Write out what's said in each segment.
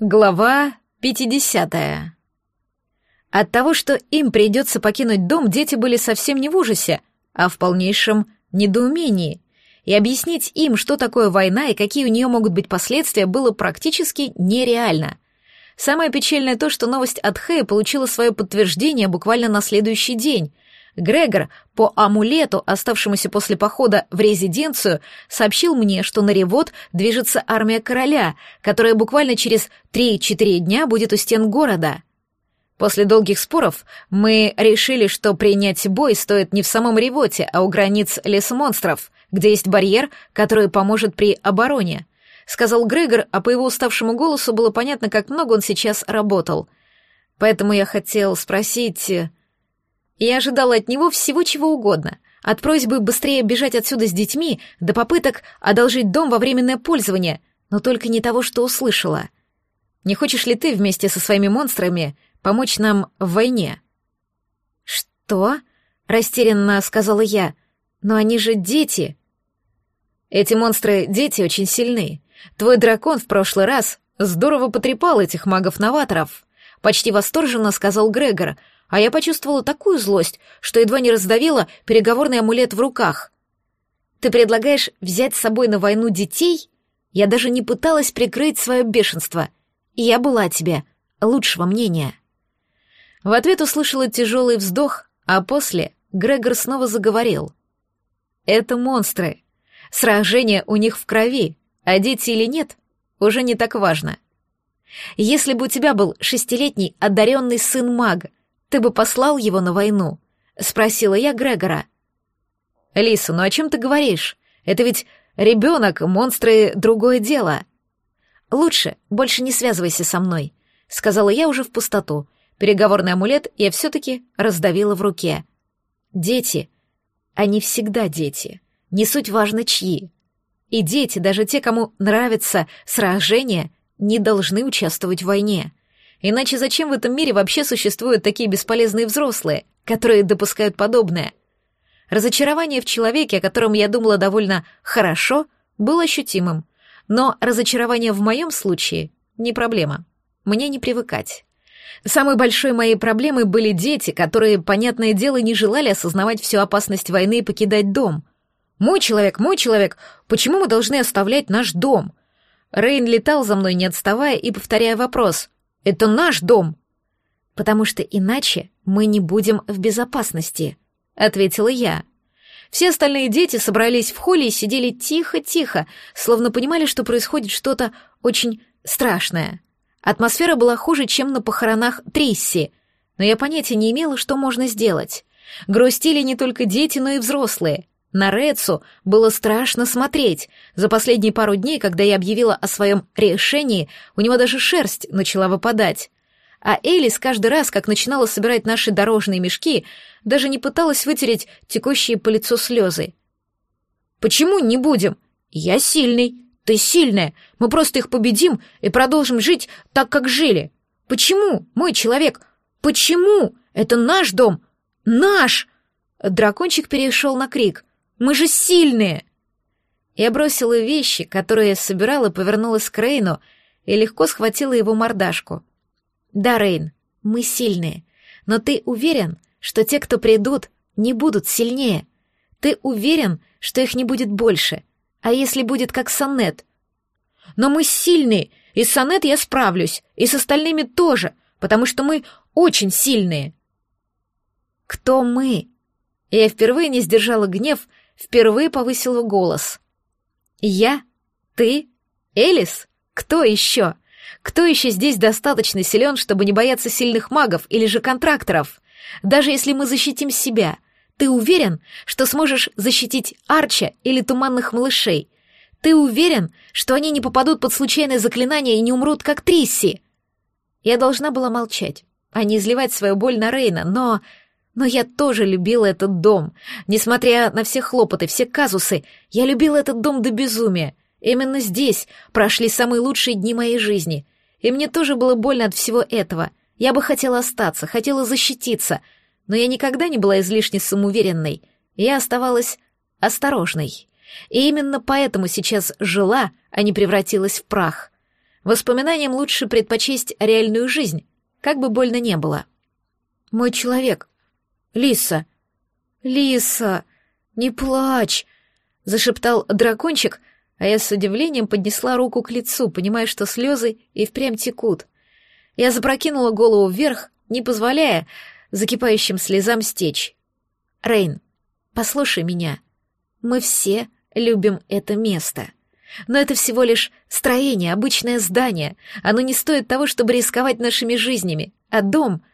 Глава 50. От того, что им придется покинуть дом, дети были совсем не в ужасе, а в полнейшем недоумении. И объяснить им, что такое война и какие у нее могут быть последствия, было практически нереально. Самое печальное то, что новость от Хэя получила свое подтверждение буквально на следующий день — Грегор по амулету, оставшемуся после похода в резиденцию, сообщил мне, что на Ревод движется армия короля, которая буквально через 3-4 дня будет у стен города. После долгих споров мы решили, что принять бой стоит не в самом Ревоте, а у границ лесомонстров, где есть барьер, который поможет при обороне. Сказал Грегор, а по его уставшему голосу было понятно, как много он сейчас работал. Поэтому я хотел спросить... Я ожидала от него всего чего угодно, от просьбы быстрее бежать отсюда с детьми до попыток одолжить дом во временное пользование, но только не того, что услышала. Не хочешь ли ты вместе со своими монстрами помочь нам в войне?» «Что?» — растерянно сказала я. «Но они же дети!» «Эти монстры-дети очень сильны. Твой дракон в прошлый раз здорово потрепал этих магов-новаторов», — почти восторженно сказал Грегор — а я почувствовала такую злость, что едва не раздавила переговорный амулет в руках. «Ты предлагаешь взять с собой на войну детей?» Я даже не пыталась прикрыть свое бешенство. И я была тебе лучшего мнения. В ответ услышала тяжелый вздох, а после Грегор снова заговорил. «Это монстры. Сражение у них в крови, а дети или нет, уже не так важно. Если бы у тебя был шестилетний одаренный сын мага, ты бы послал его на войну?» — спросила я Грегора. «Лиса, ну о чем ты говоришь? Это ведь ребенок, монстры — другое дело». «Лучше, больше не связывайся со мной», — сказала я уже в пустоту. Переговорный амулет я все-таки раздавила в руке. «Дети. Они всегда дети. Не суть важно, чьи. И дети, даже те, кому нравится сражение, не должны участвовать в войне». Иначе зачем в этом мире вообще существуют такие бесполезные взрослые, которые допускают подобное? Разочарование в человеке, о котором я думала довольно хорошо, было ощутимым. Но разочарование в моем случае не проблема. Мне не привыкать. Самой большой моей проблемой были дети, которые, понятное дело, не желали осознавать всю опасность войны и покидать дом. «Мой человек, мой человек, почему мы должны оставлять наш дом?» Рейн летал за мной, не отставая, и повторяя вопрос. Это наш дом!» «Потому что иначе мы не будем в безопасности», — ответила я. Все остальные дети собрались в холле и сидели тихо-тихо, словно понимали, что происходит что-то очень страшное. Атмосфера была хуже, чем на похоронах Трисси, но я понятия не имела, что можно сделать. Грустили не только дети, но и взрослые. На Рецу было страшно смотреть. За последние пару дней, когда я объявила о своем решении, у него даже шерсть начала выпадать. А Элис каждый раз, как начинала собирать наши дорожные мешки, даже не пыталась вытереть текущие по лицу слезы. «Почему не будем? Я сильный, ты сильная, мы просто их победим и продолжим жить так, как жили. Почему, мой человек, почему? Это наш дом, наш!» Дракончик перешел на крик. Мы же сильные!» Я бросила вещи, которые я собирала, повернулась к Рейну и легко схватила его мордашку. «Да, Рейн, мы сильные, но ты уверен, что те, кто придут, не будут сильнее? Ты уверен, что их не будет больше? А если будет как сонет?» «Но мы сильные, и с сонет я справлюсь, и с остальными тоже, потому что мы очень сильные!» «Кто мы?» Я впервые не сдержала гнев, — впервые повысила голос. «Я? Ты? Элис? Кто еще? Кто еще здесь достаточно силен, чтобы не бояться сильных магов или же контракторов? Даже если мы защитим себя, ты уверен, что сможешь защитить Арча или туманных малышей? Ты уверен, что они не попадут под случайное заклинание и не умрут, как Трисси?» Я должна была молчать, а не изливать свою боль на Рейна, но... Но я тоже любила этот дом. Несмотря на все хлопоты, все казусы, я любила этот дом до безумия. Именно здесь прошли самые лучшие дни моей жизни. И мне тоже было больно от всего этого. Я бы хотела остаться, хотела защититься, но я никогда не была излишне самоуверенной. Я оставалась осторожной. И именно поэтому сейчас жила, а не превратилась в прах. Воспоминаниям лучше предпочесть реальную жизнь, как бы больно не было. «Мой человек», Лиса!» «Лиса! Не плачь!» — зашептал дракончик, а я с удивлением поднесла руку к лицу, понимая, что слезы и впрямь текут. Я запрокинула голову вверх, не позволяя закипающим слезам стечь. «Рейн, послушай меня. Мы все любим это место. Но это всего лишь строение, обычное здание. Оно не стоит того, чтобы рисковать нашими жизнями. А дом —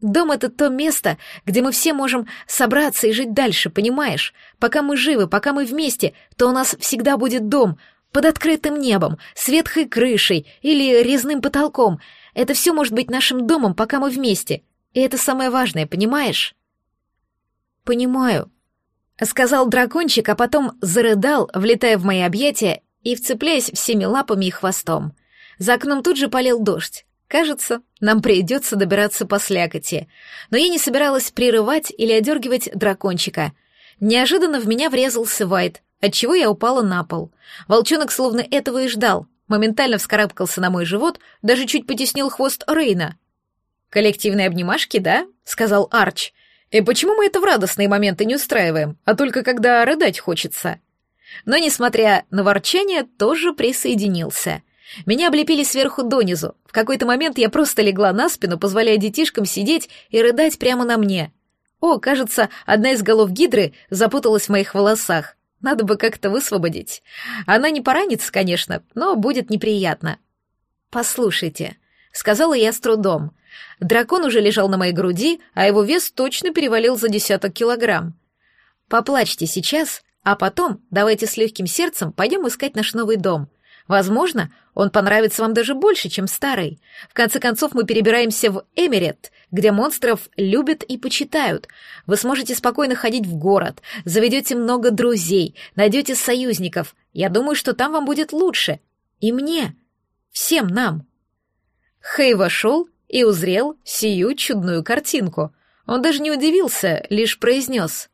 Дом — это то место, где мы все можем собраться и жить дальше, понимаешь? Пока мы живы, пока мы вместе, то у нас всегда будет дом под открытым небом, с ветхой крышей или резным потолком. Это все может быть нашим домом, пока мы вместе. И это самое важное, понимаешь? Понимаю, сказал дракончик, а потом зарыдал, влетая в мои объятия и вцепляясь всеми лапами и хвостом. За окном тут же полил дождь. Кажется, нам придется добираться по слякоти. Но я не собиралась прерывать или одергивать дракончика. Неожиданно в меня врезался Вайт, отчего я упала на пол. Волчонок словно этого и ждал. Моментально вскарабкался на мой живот, даже чуть потеснил хвост Рейна. «Коллективные обнимашки, да?» — сказал Арч. «И почему мы это в радостные моменты не устраиваем, а только когда рыдать хочется?» Но, несмотря на ворчание, тоже присоединился — меня облепили сверху донизу. В какой-то момент я просто легла на спину, позволяя детишкам сидеть и рыдать прямо на мне. О, кажется, одна из голов гидры запуталась в моих волосах. Надо бы как-то высвободить. Она не поранится, конечно, но будет неприятно. «Послушайте», — сказала я с трудом. Дракон уже лежал на моей груди, а его вес точно перевалил за десяток килограмм. «Поплачьте сейчас, а потом давайте с легким сердцем пойдем искать наш новый дом. Возможно, он понравится вам даже больше, чем старый. В конце концов, мы перебираемся в Эмирет, где монстров любят и почитают. Вы сможете спокойно ходить в город, заведете много друзей, найдете союзников. Я думаю, что там вам будет лучше. И мне. Всем нам. Хей вошел и узрел сию чудную картинку. Он даже не удивился, лишь произнес.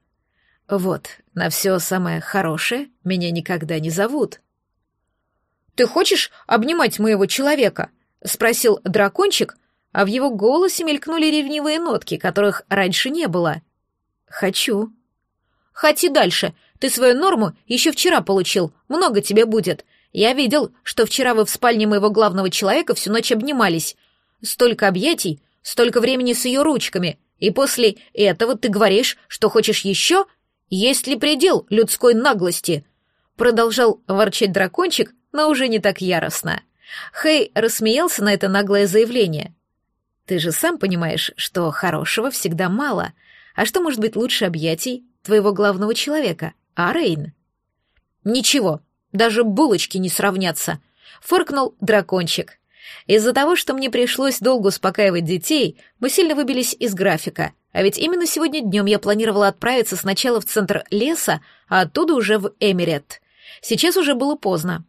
«Вот, на все самое хорошее меня никогда не зовут». Ты хочешь обнимать моего человека?» — спросил дракончик, а в его голосе мелькнули ревнивые нотки, которых раньше не было. «Хочу». «Хоти дальше. Ты свою норму еще вчера получил. Много тебе будет. Я видел, что вчера вы в спальне моего главного человека всю ночь обнимались. Столько объятий, столько времени с ее ручками. И после этого ты говоришь, что хочешь еще? Есть ли предел людской наглости?» Продолжал ворчать дракончик, но уже не так яростно. Хэй рассмеялся на это наглое заявление. «Ты же сам понимаешь, что хорошего всегда мало. А что может быть лучше объятий твоего главного человека, а, Рейн?» «Ничего, даже булочки не сравнятся», — фыркнул дракончик. «Из-за того, что мне пришлось долго успокаивать детей, мы сильно выбились из графика, а ведь именно сегодня днем я планировала отправиться сначала в центр леса, а оттуда уже в Эмирет. Сейчас уже было поздно,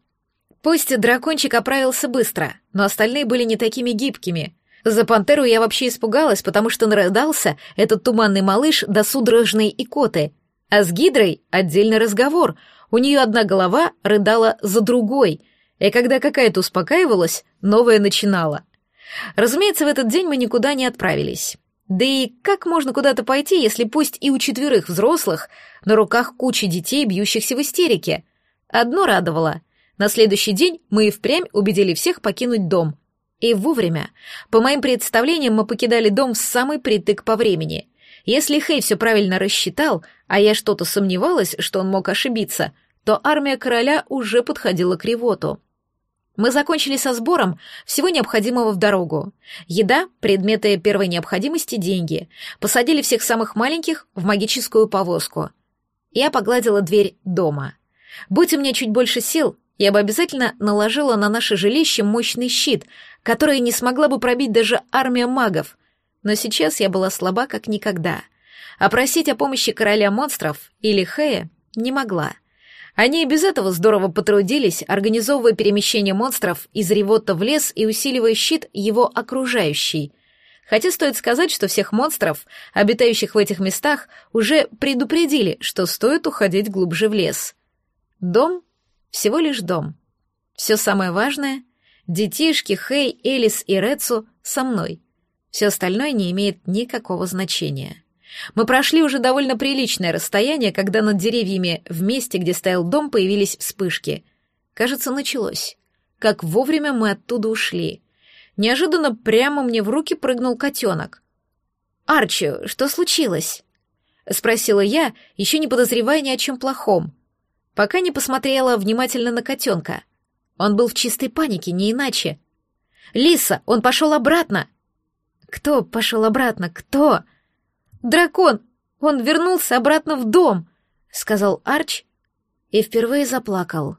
Пусть дракончик оправился быстро, но остальные были не такими гибкими. За пантеру я вообще испугалась, потому что нарыдался этот туманный малыш до судорожной икоты. А с гидрой отдельный разговор. У нее одна голова рыдала за другой, и когда какая-то успокаивалась, новая начинала. Разумеется, в этот день мы никуда не отправились. Да и как можно куда-то пойти, если пусть и у четверых взрослых на руках куча детей, бьющихся в истерике? Одно радовало. На следующий день мы и впрямь убедили всех покинуть дом. И вовремя. По моим представлениям, мы покидали дом в самый притык по времени. Если Хей все правильно рассчитал, а я что-то сомневалась, что он мог ошибиться, то армия короля уже подходила к ревоту. Мы закончили со сбором всего необходимого в дорогу. Еда, предметы первой необходимости, деньги. Посадили всех самых маленьких в магическую повозку. Я погладила дверь дома. Будь у меня чуть больше сил, я бы обязательно наложила на наше жилище мощный щит, который не смогла бы пробить даже армия магов. Но сейчас я была слаба как никогда. А просить о помощи короля монстров или Хея не могла. Они и без этого здорово потрудились, организовывая перемещение монстров из ревота в лес и усиливая щит его окружающий. Хотя стоит сказать, что всех монстров, обитающих в этих местах, уже предупредили, что стоит уходить глубже в лес. Дом всего лишь дом. Все самое важное — детишки, Хей, Элис и Рецу со мной. Все остальное не имеет никакого значения. Мы прошли уже довольно приличное расстояние, когда над деревьями в месте, где стоял дом, появились вспышки. Кажется, началось. Как вовремя мы оттуда ушли. Неожиданно прямо мне в руки прыгнул котенок. «Арчи, что случилось?» — спросила я, еще не подозревая ни о чем плохом. Пока не посмотрела внимательно на котенка. Он был в чистой панике, не иначе. «Лиса, он пошел обратно!» «Кто пошел обратно? Кто?» «Дракон! Он вернулся обратно в дом!» — сказал Арч и впервые заплакал.